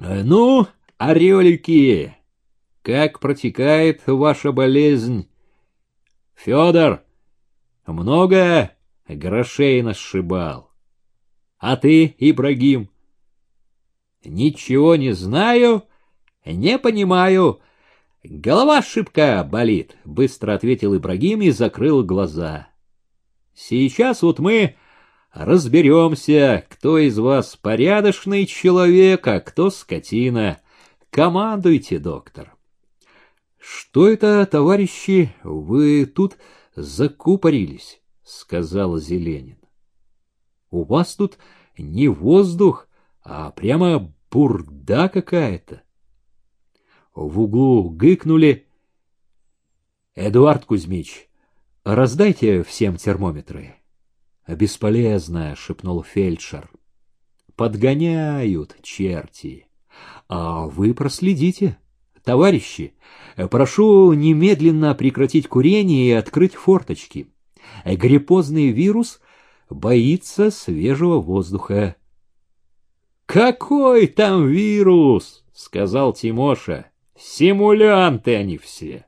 Ну, орелики, как протекает ваша болезнь? Федор, много грошей насшибал. А ты, Ибрагим? Ничего не знаю, не понимаю. Голова шибко болит, быстро ответил Ибрагим и закрыл глаза. Сейчас вот мы разберемся, кто из вас порядочный человек, а кто скотина. Командуйте, доктор. Что это, товарищи, вы тут закупорились, сказал Зеленин. У вас тут не воздух, а прямо бурда какая-то. В углу гыкнули. Эдуард Кузьмич, раздайте всем термометры. Бесполезно, шепнул фельдшер. Подгоняют черти. А вы проследите. Товарищи, прошу немедленно прекратить курение и открыть форточки. Гриппозный вирус боится свежего воздуха. «Какой там вирус?» — сказал Тимоша. «Симулянты они все».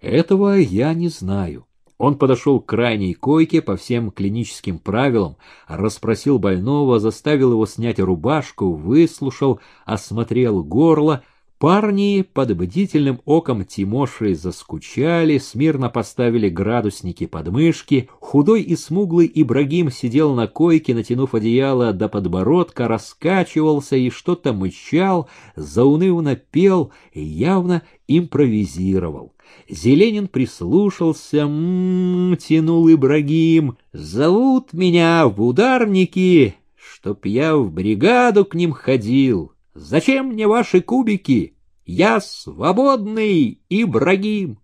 «Этого я не знаю». Он подошел к крайней койке по всем клиническим правилам, расспросил больного, заставил его снять рубашку, выслушал, осмотрел горло — Парни под бдительным оком Тимоши заскучали, смирно поставили градусники под мышки. Худой и смуглый Ибрагим сидел на койке, натянув одеяло до подбородка, раскачивался и что-то мычал, заунывно пел явно импровизировал. Зеленин прислушался, м, -м, -м тянул Ибрагим. «Зовут меня в ударники, чтоб я в бригаду к ним ходил». Зачем мне ваши кубики? Я свободный Ибрагим.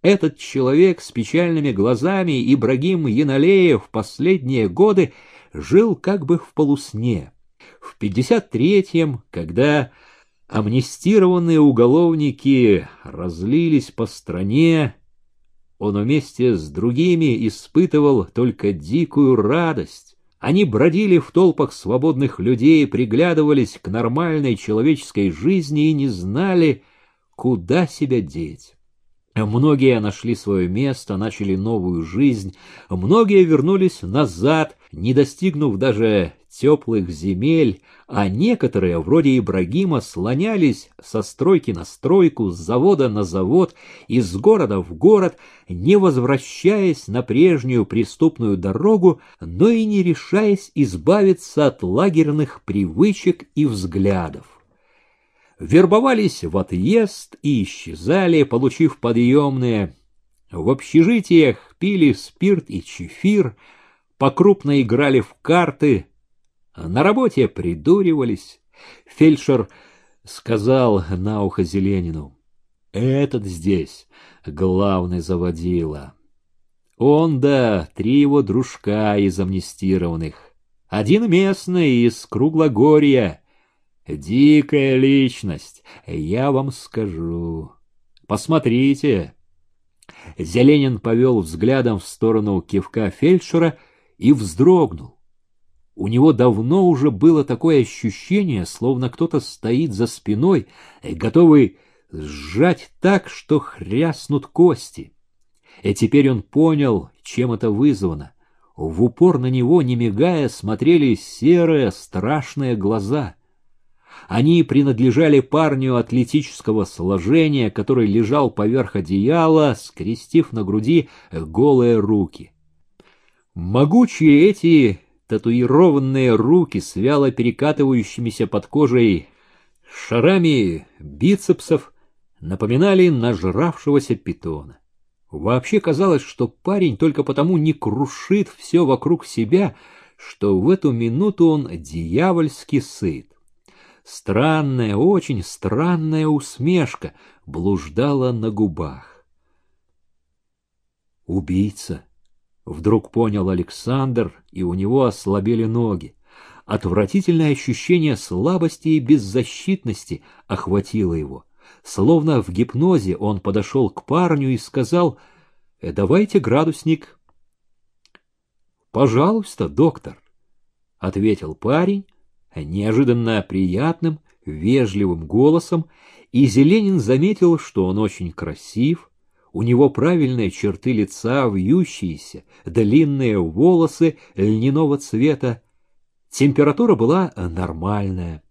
Этот человек с печальными глазами, Ибрагим Яналеев, последние годы жил как бы в полусне. В 53-м, когда амнистированные уголовники разлились по стране, он вместе с другими испытывал только дикую радость. Они бродили в толпах свободных людей, приглядывались к нормальной человеческой жизни и не знали, куда себя деть. Многие нашли свое место, начали новую жизнь, многие вернулись назад, не достигнув даже теплых земель, а некоторые, вроде Ибрагима, слонялись со стройки на стройку, с завода на завод, из города в город, не возвращаясь на прежнюю преступную дорогу, но и не решаясь избавиться от лагерных привычек и взглядов. Вербовались в отъезд и исчезали, получив подъемные. В общежитиях пили спирт и чефир, покрупно играли в карты, на работе придуривались. Фельдшер сказал на ухо Зеленину. Этот здесь главный заводила. Он да три его дружка из амнистированных. Один местный из Круглогорья. Дикая личность, я вам скажу. Посмотрите. Зеленин повел взглядом в сторону кивка фельдшера и вздрогнул. У него давно уже было такое ощущение, словно кто-то стоит за спиной, готовый сжать так, что хряснут кости. И теперь он понял, чем это вызвано. В упор на него, не мигая, смотрели серые страшные глаза. Они принадлежали парню атлетического сложения, который лежал поверх одеяла, скрестив на груди голые руки. Могучие эти татуированные руки с вяло перекатывающимися под кожей шарами бицепсов напоминали нажравшегося питона. Вообще казалось, что парень только потому не крушит все вокруг себя, что в эту минуту он дьявольски сыт. Странная, очень странная усмешка блуждала на губах. Убийца Вдруг понял Александр, и у него ослабели ноги. Отвратительное ощущение слабости и беззащитности охватило его. Словно в гипнозе он подошел к парню и сказал «Э, «Давайте градусник». «Пожалуйста, доктор», — ответил парень неожиданно приятным, вежливым голосом, и Зеленин заметил, что он очень красив, у него правильные черты лица, вьющиеся, длинные волосы льняного цвета. Температура была нормальная.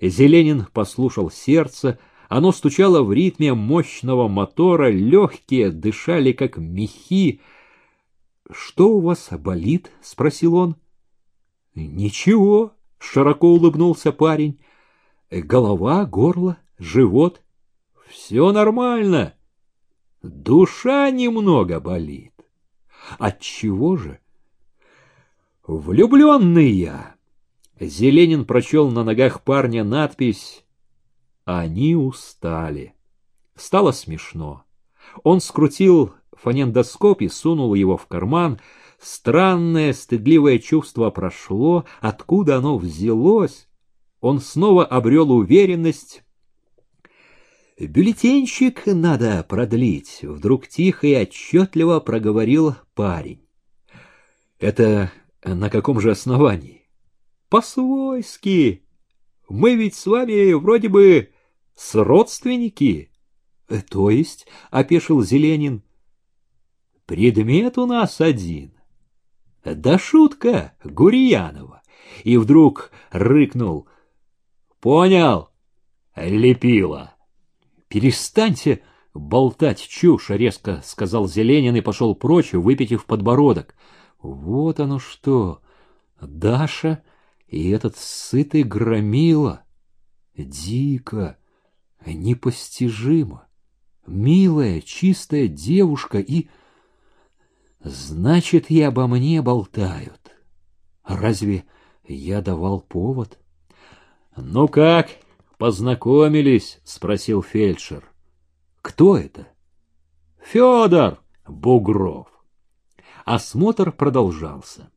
Зеленин послушал сердце, оно стучало в ритме мощного мотора, легкие дышали, как мехи. — Что у вас болит? — спросил он. — Ничего, — широко улыбнулся парень. — Голова, горло, живот. — Все нормально. Душа немного болит. От чего же? Влюбленный я. Зеленин прочел на ногах парня надпись «Они устали». Стало смешно. Он скрутил фонендоскоп и сунул его в карман. Странное, стыдливое чувство прошло. Откуда оно взялось? Он снова обрел уверенность. «Бюллетенщик надо продлить», — вдруг тихо и отчетливо проговорил парень. «Это на каком же основании?» по-свойски. Мы ведь с вами вроде бы с родственники. Э, то есть, — опешил Зеленин, — предмет у нас один. Да шутка Гурьянова. И вдруг рыкнул. Понял, лепила. Перестаньте болтать чушь, — резко сказал Зеленин и пошел прочь, выпитив подбородок. Вот оно что! Даша и этот сытый громила. Дико, непостижимо. Милая, чистая девушка и... Значит, и обо мне болтают. Разве я давал повод? — Ну как, познакомились? — спросил фельдшер. — Кто это? — Федор Бугров. Осмотр продолжался.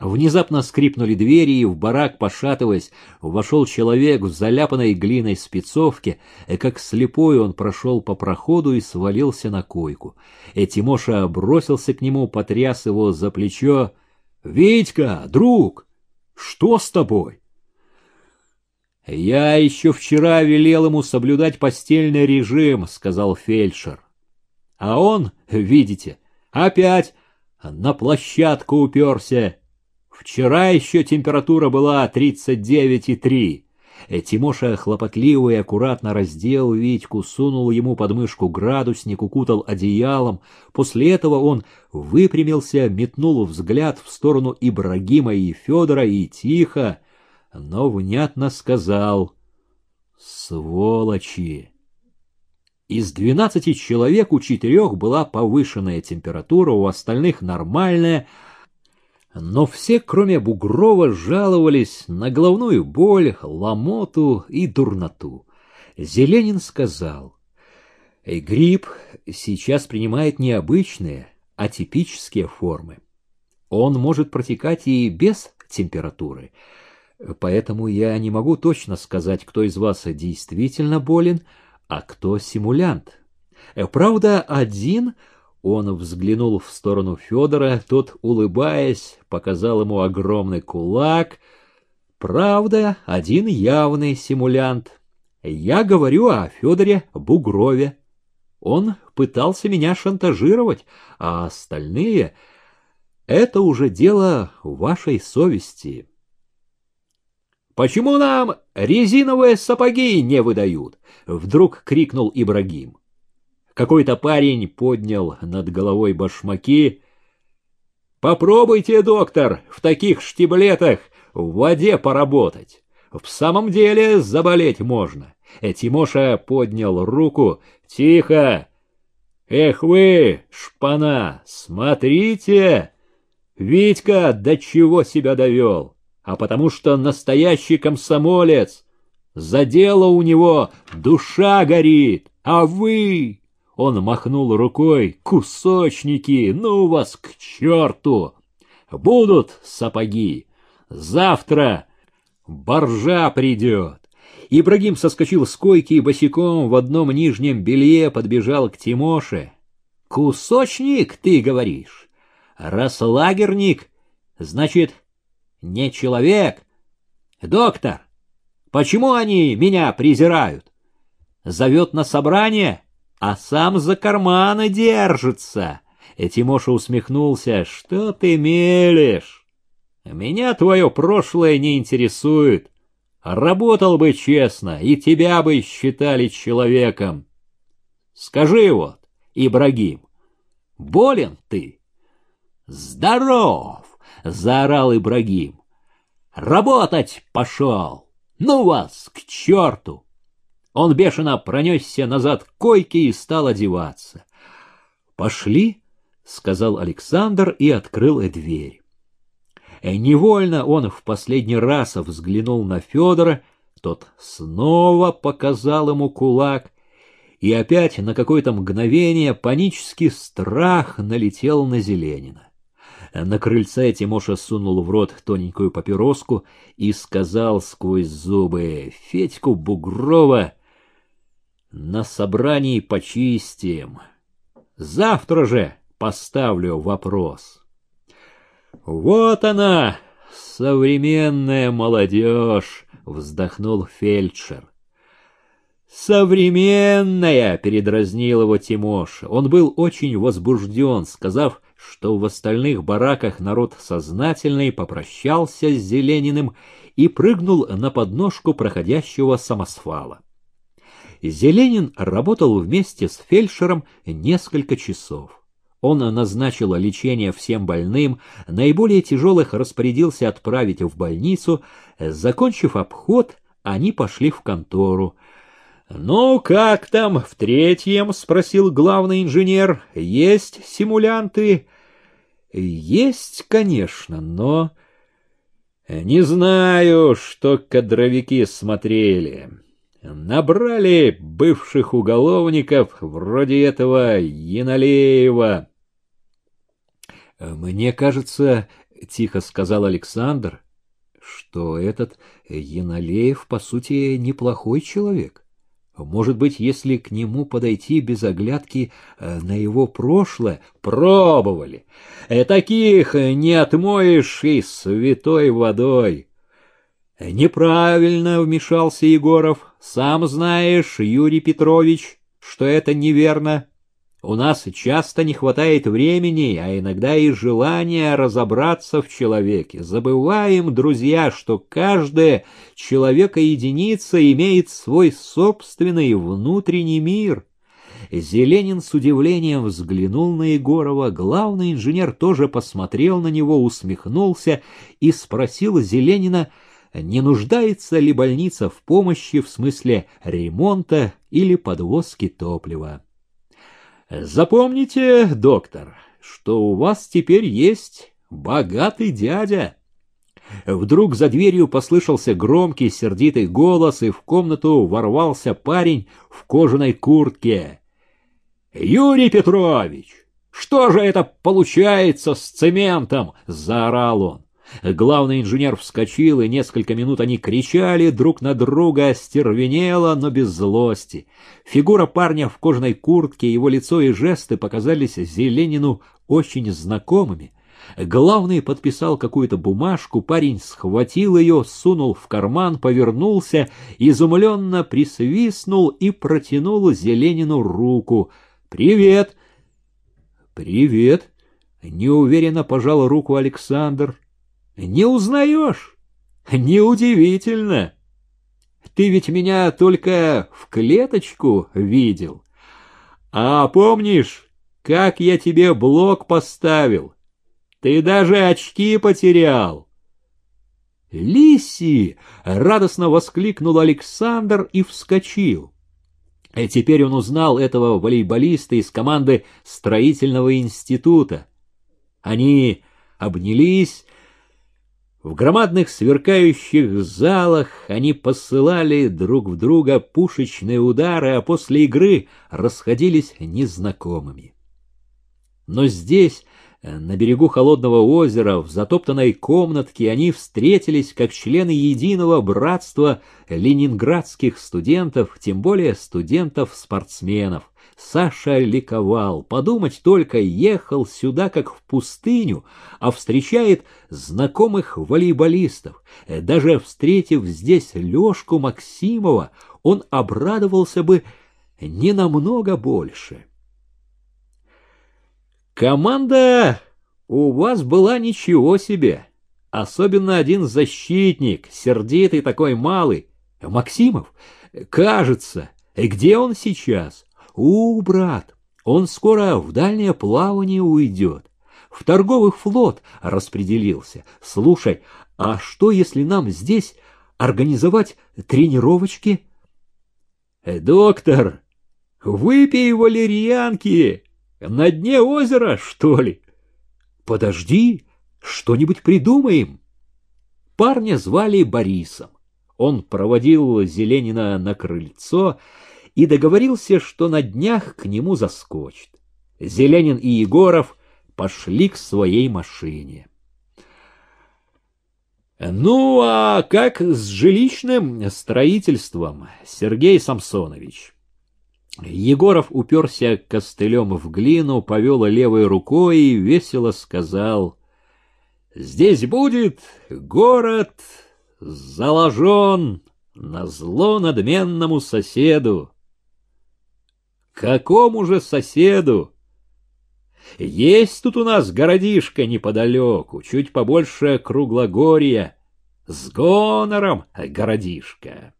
Внезапно скрипнули двери, и в барак, пошатываясь, вошел человек в заляпанной глиной спецовке, и как слепой он прошел по проходу и свалился на койку. И Тимоша бросился к нему, потряс его за плечо. — Витька, друг, что с тобой? — Я еще вчера велел ему соблюдать постельный режим, — сказал фельдшер. — А он, видите, опять на площадку уперся. Вчера еще температура была 39,3. Э, Тимоша хлопотливо и аккуратно раздел Витьку, сунул ему под мышку градусник, укутал одеялом. После этого он выпрямился, метнул взгляд в сторону Ибрагима и Федора и тихо, но внятно сказал «Сволочи!». Из двенадцати человек у четырех была повышенная температура, у остальных нормальная, но все, кроме Бугрова, жаловались на головную боль, ломоту и дурноту. Зеленин сказал, «Грипп сейчас принимает необычные, атипические формы. Он может протекать и без температуры, поэтому я не могу точно сказать, кто из вас действительно болен, а кто симулянт. Правда, один — он взглянул в сторону Федора, тот, улыбаясь, показал ему огромный кулак. Правда, один явный симулянт. Я говорю о Федоре Бугрове. Он пытался меня шантажировать, а остальные — это уже дело вашей совести. «Почему нам резиновые сапоги не выдают?» — вдруг крикнул Ибрагим. Какой-то парень поднял над головой башмаки. «Попробуйте, доктор, в таких штиблетах в воде поработать. В самом деле заболеть можно». Тимоша поднял руку. «Тихо! Эх вы, шпана, смотрите! Витька до чего себя довел? А потому что настоящий комсомолец. За дело у него душа горит, а вы...» Он махнул рукой. «Кусочники! Ну вас к черту! Будут сапоги! Завтра боржа придет!» Ибрагим соскочил с койки и босиком в одном нижнем белье подбежал к Тимоше. «Кусочник, ты говоришь? Раз лагерник, значит, не человек. Доктор, Почему они меня презирают? Зовет на собрание, а сам за карманы держится. И Тимоша усмехнулся. Что ты мелешь? Меня твое прошлое не интересует. Работал бы честно, и тебя бы считали человеком. Скажи вот, Ибрагим, болен ты? Здоров, заорал Ибрагим. Работать пошел. Ну вас к черту! Он бешено пронесся назад к койке и стал одеваться. «Пошли», — сказал Александр и открыл дверь. Э, невольно он в последний раз взглянул на Федора, тот снова показал ему кулак, и опять на какое-то мгновение панический страх налетел на Зеленина. На крыльце Тимоша сунул в рот тоненькую папироску и сказал сквозь зубы «Федьку Бугрова на собрании почистим. Завтра же поставлю вопрос». «Вот она, современная молодежь!» — вздохнул фельдшер. «Современная!» — передразнил его Тимоша. Он был очень возбужден, сказав, что в остальных бараках народ сознательный попрощался с Зелениным и прыгнул на подножку проходящего самосвала. Зеленин работал вместе с фельдшером несколько часов. Он назначил лечение всем больным, наиболее тяжелых распорядился отправить в больницу. Закончив обход, они пошли в контору. «Ну, как там в третьем?» — спросил главный инженер. «Есть симулянты?» «Есть, конечно, но...» «Не знаю, что кадровики смотрели. Набрали бывших уголовников вроде этого Яналеева». «Мне кажется, — тихо сказал Александр, — что этот Яналеев, по сути, неплохой человек. Может быть, если к нему подойти без оглядки э, на его прошлое, пробовали. Э, таких не отмоешь и святой водой. Неправильно вмешался Егоров. Сам знаешь, Юрий Петрович, что это неверно. У нас часто не хватает времени, а иногда и желания разобраться в человеке. Забываем, друзья, что каждая человека-единица имеет свой собственный внутренний мир. Зеленин с удивлением взглянул на Егорова, главный инженер тоже посмотрел на него, усмехнулся и спросил Зеленина, не нуждается ли больница в помощи в смысле ремонта или подвозки топлива. Запомните, доктор, что у вас теперь есть богатый дядя. Вдруг за дверью послышался громкий сердитый голос, и в комнату ворвался парень в кожаной куртке. «Юрий Петрович, что же это получается с цементом?» — заорал он. Главный инженер вскочил, и несколько минут они кричали друг на друга, остервенело, но без злости. Фигура парня в кожаной куртке, его лицо и жесты показались Зеленину очень знакомыми. Главный подписал какую-то бумажку, парень схватил ее, сунул в карман, повернулся, изумленно присвистнул и протянул Зеленину руку. «Привет!» «Привет!» — неуверенно пожал руку Александр. Не узнаешь? Неудивительно. Ты ведь меня только в клеточку видел. А помнишь, как я тебе блок поставил? Ты даже очки потерял. Лиси! радостно воскликнул Александр и вскочил. И теперь он узнал этого волейболиста из команды строительного института. Они обнялись, в громадных сверкающих залах они посылали друг в друга пушечные удары, а после игры расходились незнакомыми. Но здесь, На берегу холодного озера, в затоптанной комнатке, они встретились как члены единого братства ленинградских студентов, тем более студентов-спортсменов. Саша ликовал, подумать только, ехал сюда как в пустыню, а встречает знакомых волейболистов. Даже встретив здесь Лешку Максимова, он обрадовался бы не намного больше. Команда у вас была ничего себе. Особенно один защитник, сердитый такой малый. Максимов, кажется, где он сейчас? У, брат, он скоро в дальнее плавание уйдет. В торговый флот распределился. Слушай, а что, если нам здесь организовать тренировочки? Доктор, выпей валерьянки, на дне озера, что ли? Подожди, что-нибудь придумаем. Парня звали Борисом. Он проводил Зеленина на крыльцо и договорился, что на днях к нему заскочит. Зеленин и Егоров пошли к своей машине. Ну, а как с жилищным строительством, Сергей Самсонович? Егоров уперся костылем в глину, повел левой рукой и весело сказал, «Здесь будет город заложен на зло надменному соседу». «Какому же соседу?» «Есть тут у нас городишко неподалеку, чуть побольше круглогорья, с гонором городишко».